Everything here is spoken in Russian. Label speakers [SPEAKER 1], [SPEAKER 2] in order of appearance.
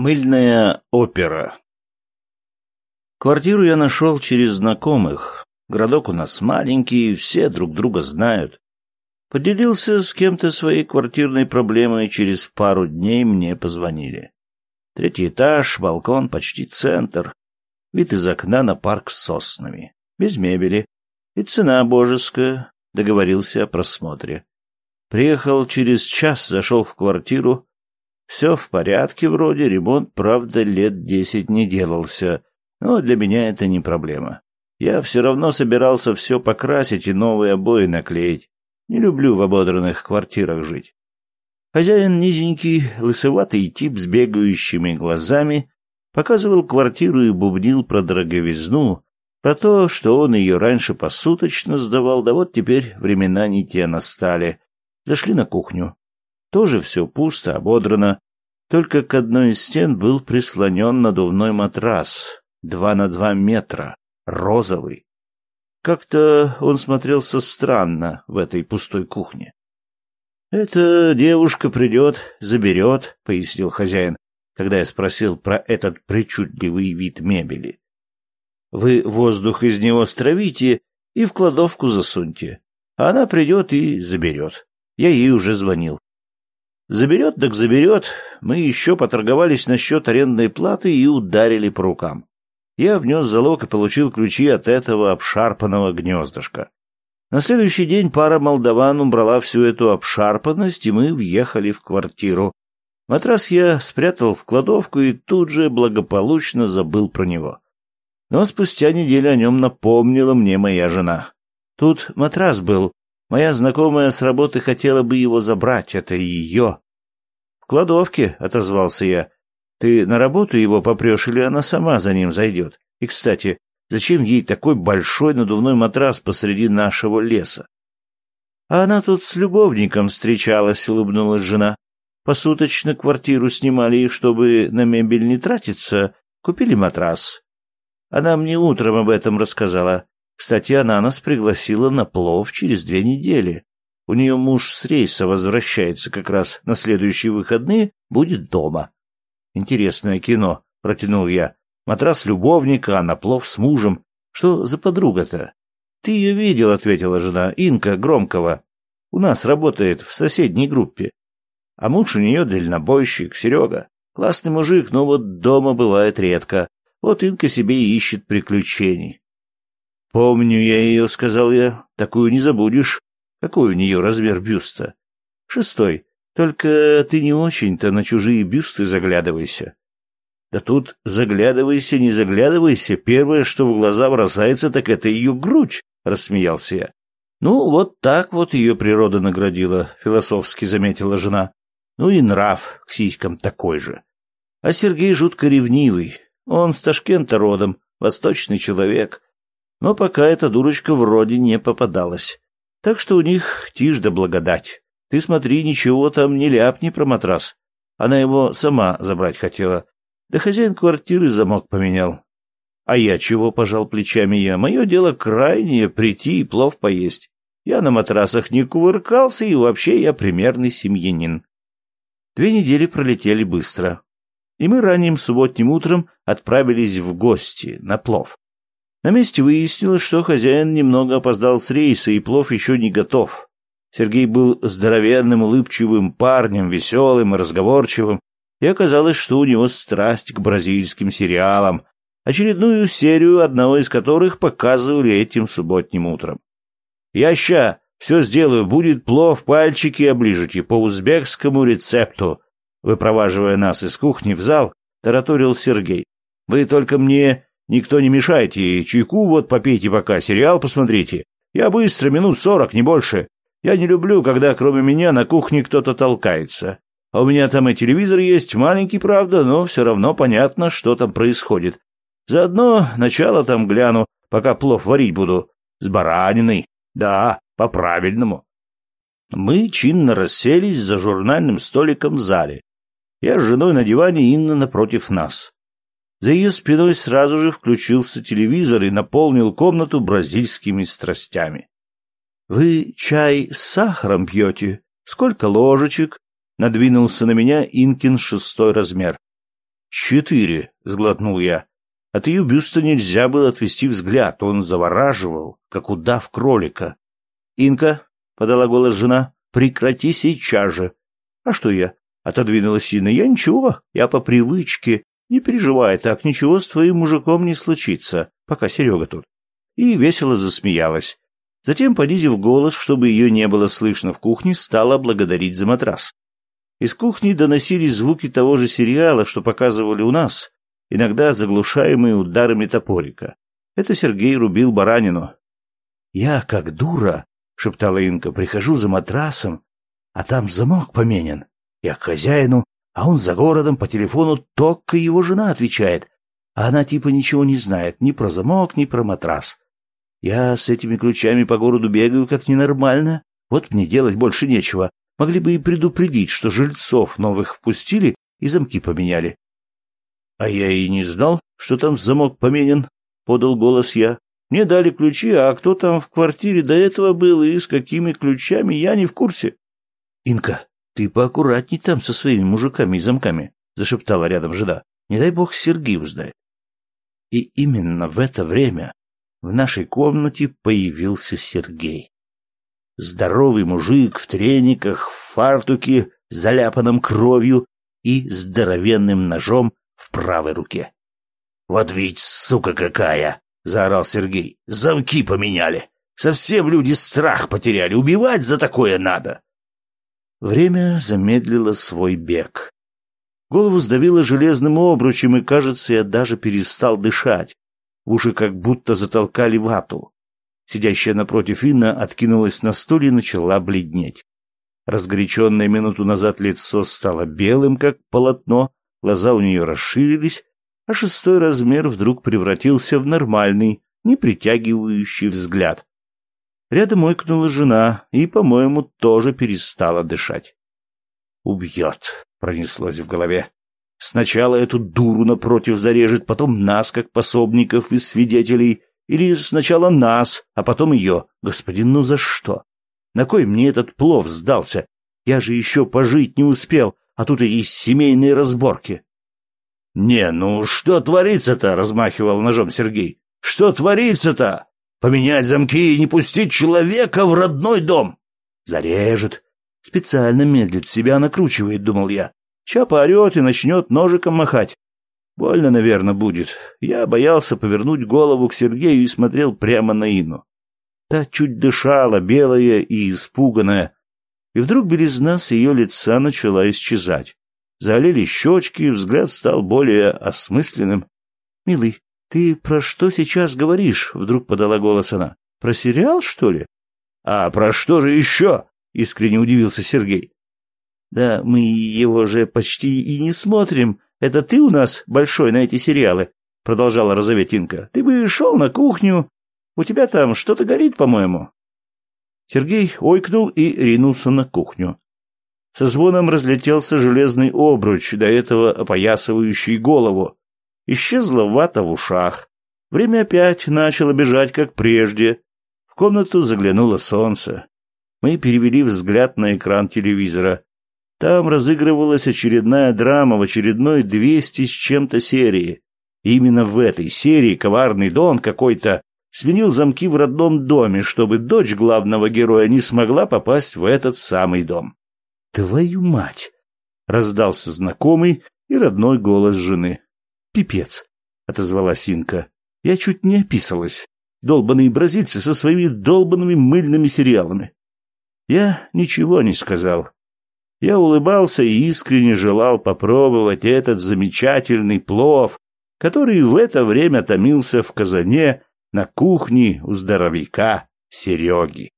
[SPEAKER 1] Мыльная опера Квартиру я нашел через знакомых. Городок у нас маленький, все друг друга знают. Поделился с кем-то своей квартирной проблемой, через пару дней мне позвонили. Третий этаж, балкон, почти центр. Вид из окна на парк с соснами. Без мебели. И цена божеская. Договорился о просмотре. Приехал через час, зашел в квартиру, все в порядке вроде, ремонт, правда, лет десять не делался, но для меня это не проблема. Я все равно собирался все покрасить и новые обои наклеить. Не люблю в ободранных квартирах жить. Хозяин низенький, лысоватый тип с бегающими глазами показывал квартиру и бубнил про дороговизну, про то, что он ее раньше посуточно сдавал, да вот теперь времена не те настали. Зашли на кухню. Тоже все пусто, ободрано. Только к одной из стен был прислонен надувной матрас. Два на два метра. Розовый. Как-то он смотрелся странно в этой пустой кухне. «Эта девушка придет, заберет», — пояснил хозяин, когда я спросил про этот причудливый вид мебели. «Вы воздух из него стравите и в кладовку засуньте. Она придет и заберет. Я ей уже звонил. Заберет, так заберет. Мы еще поторговались насчет арендной платы и ударили по рукам. Я внес залог и получил ключи от этого обшарпанного гнездышка. На следующий день пара молдаван убрала всю эту обшарпанность, и мы въехали в квартиру. Матрас я спрятал в кладовку и тут же благополучно забыл про него. Но спустя неделю о нем напомнила мне моя жена. Тут матрас был, Моя знакомая с работы хотела бы его забрать, это ее. — В кладовке, — отозвался я. — Ты на работу его попрешь или она сама за ним зайдет? И, кстати, зачем ей такой большой надувной матрас посреди нашего леса? — А она тут с любовником встречалась, — улыбнулась жена. Посуточно квартиру снимали, и чтобы на мебель не тратиться, купили матрас. Она мне утром об этом рассказала. Кстати, она нас пригласила на плов через две недели. У нее муж с рейса возвращается как раз на следующие выходные, будет дома. Интересное кино, протянул я. Матрас любовника, а на плов с мужем. Что за подруга-то? Ты ее видел, ответила жена. Инка Громкова. У нас работает в соседней группе. А муж у нее дальнобойщик, Серега. Классный мужик, но вот дома бывает редко. Вот Инка себе и ищет приключений. «Помню я ее», — сказал я. «Такую не забудешь. Какой у нее размер бюста?» «Шестой. Только ты не очень-то на чужие бюсты заглядывайся». «Да тут заглядывайся, не заглядывайся. Первое, что в глаза бросается, так это ее грудь», — рассмеялся я. «Ну, вот так вот ее природа наградила», — философски заметила жена. «Ну и нрав к сиськам такой же». А Сергей жутко ревнивый. Он с Ташкента родом, восточный человек. Но пока эта дурочка вроде не попадалась. Так что у них тишь да благодать. Ты смотри, ничего там не ляпни про матрас. Она его сама забрать хотела. Да хозяин квартиры замок поменял. А я чего, пожал плечами я. Мое дело крайнее — прийти и плов поесть. Я на матрасах не кувыркался, и вообще я примерный семьянин. Две недели пролетели быстро. И мы ранним субботним утром отправились в гости на плов. На месте выяснилось, что хозяин немного опоздал с рейса, и плов еще не готов. Сергей был здоровенным, улыбчивым парнем, веселым и разговорчивым, и оказалось, что у него страсть к бразильским сериалам, очередную серию одного из которых показывали этим субботним утром. «Я ща все сделаю, будет плов, пальчики оближите по узбекскому рецепту», выпроваживая нас из кухни в зал, тараторил Сергей. «Вы только мне Никто не мешайте, чайку вот попейте пока, сериал посмотрите. Я быстро, минут сорок, не больше. Я не люблю, когда кроме меня на кухне кто-то толкается. А у меня там и телевизор есть, маленький, правда, но все равно понятно, что там происходит. Заодно начало там гляну, пока плов варить буду. С бараниной. Да, по-правильному. Мы чинно расселись за журнальным столиком в зале. Я с женой на диване, Инна напротив нас. За ее спиной сразу же включился телевизор и наполнил комнату бразильскими страстями. «Вы чай с сахаром пьете? Сколько ложечек?» Надвинулся на меня Инкин шестой размер. Четыре, сглотнул я. От ее бюста нельзя было отвести взгляд, он завораживал, как удав кролика. «Инка», — подала голос жена, — «прекрати сейчас же». «А что я?» — отодвинулась Инна. «Я ничего, я по привычке. Не переживай так, ничего с твоим мужиком не случится, пока Серега тут». И весело засмеялась. Затем, понизив голос, чтобы ее не было слышно в кухне, стала благодарить за матрас. Из кухни доносились звуки того же сериала, что показывали у нас, иногда заглушаемые ударами топорика. Это Сергей рубил баранину. «Я, как дура», — шептала Инка, — «прихожу за матрасом, а там замок поменен. Я к хозяину, а он за городом по телефону только его жена отвечает, а она типа ничего не знает ни про замок, ни про матрас. Я с этими ключами по городу бегаю как ненормально. Вот мне делать больше нечего. Могли бы и предупредить, что жильцов новых впустили и замки поменяли. — А я и не знал, что там замок поменен, — подал голос я. Мне дали ключи, а кто там в квартире до этого был и с какими ключами, я не в курсе. — Инка, ты поаккуратней там со своими мужиками и замками, — зашептала рядом жена. — Не дай бог Сергей узнает. И именно в это время в нашей комнате появился Сергей. Здоровый мужик в трениках, в фартуке, заляпанном кровью и здоровенным ножом в правой руке. «Вот ведь сука какая!» — заорал Сергей. «Замки поменяли! Совсем люди страх потеряли! Убивать за такое надо!» Время замедлило свой бег. Голову сдавило железным обручем, и, кажется, я даже перестал дышать. Уши как будто затолкали вату. Сидящая напротив Инна откинулась на стуле и начала бледнеть. Разгоряченное минуту назад лицо стало белым, как полотно, глаза у нее расширились, а шестой размер вдруг превратился в нормальный, не притягивающий взгляд. Рядом ойкнула жена и, по-моему, тоже перестала дышать. «Убьет», — пронеслось в голове. Сначала эту дуру напротив зарежет, потом нас, как пособников и свидетелей. Или сначала нас, а потом ее. Господин, ну за что? На кой мне этот плов сдался? Я же еще пожить не успел, а тут и семейные разборки. «Не, ну что творится-то?» — размахивал ножом Сергей. «Что творится-то? Поменять замки и не пустить человека в родной дом?» «Зарежет. Специально медлит, себя накручивает», — думал я. Чапа орет и начнет ножиком махать. Больно, наверное, будет. Я боялся повернуть голову к Сергею и смотрел прямо на Ину. Та чуть дышала, белая и испуганная. И вдруг белизна с ее лица начала исчезать. Залили щечки, взгляд стал более осмысленным. «Милый, ты про что сейчас говоришь?» — вдруг подала голос она. «Про сериал, что ли?» «А про что же еще?» — искренне удивился Сергей. Да мы его же почти и не смотрим. Это ты у нас большой на эти сериалы, продолжала розоветь Инка. Ты бы шел на кухню. У тебя там что-то горит, по-моему. Сергей ойкнул и ринулся на кухню. Со звоном разлетелся железный обруч, до этого опоясывающий голову. Исчезла вата в ушах. Время опять начало бежать, как прежде. В комнату заглянуло солнце. Мы перевели взгляд на экран телевизора. Там разыгрывалась очередная драма в очередной двести с чем-то серии. И именно в этой серии коварный Дон какой-то сменил замки в родном доме, чтобы дочь главного героя не смогла попасть в этот самый дом. «Твою мать!» — раздался знакомый и родной голос жены. «Пипец!» — отозвалась Синка. «Я чуть не описалась. Долбаные бразильцы со своими долбанными мыльными сериалами». Я ничего не сказал. Я улыбался и искренне желал попробовать этот замечательный плов, который в это время томился в казане на кухне у здоровяка Сереги.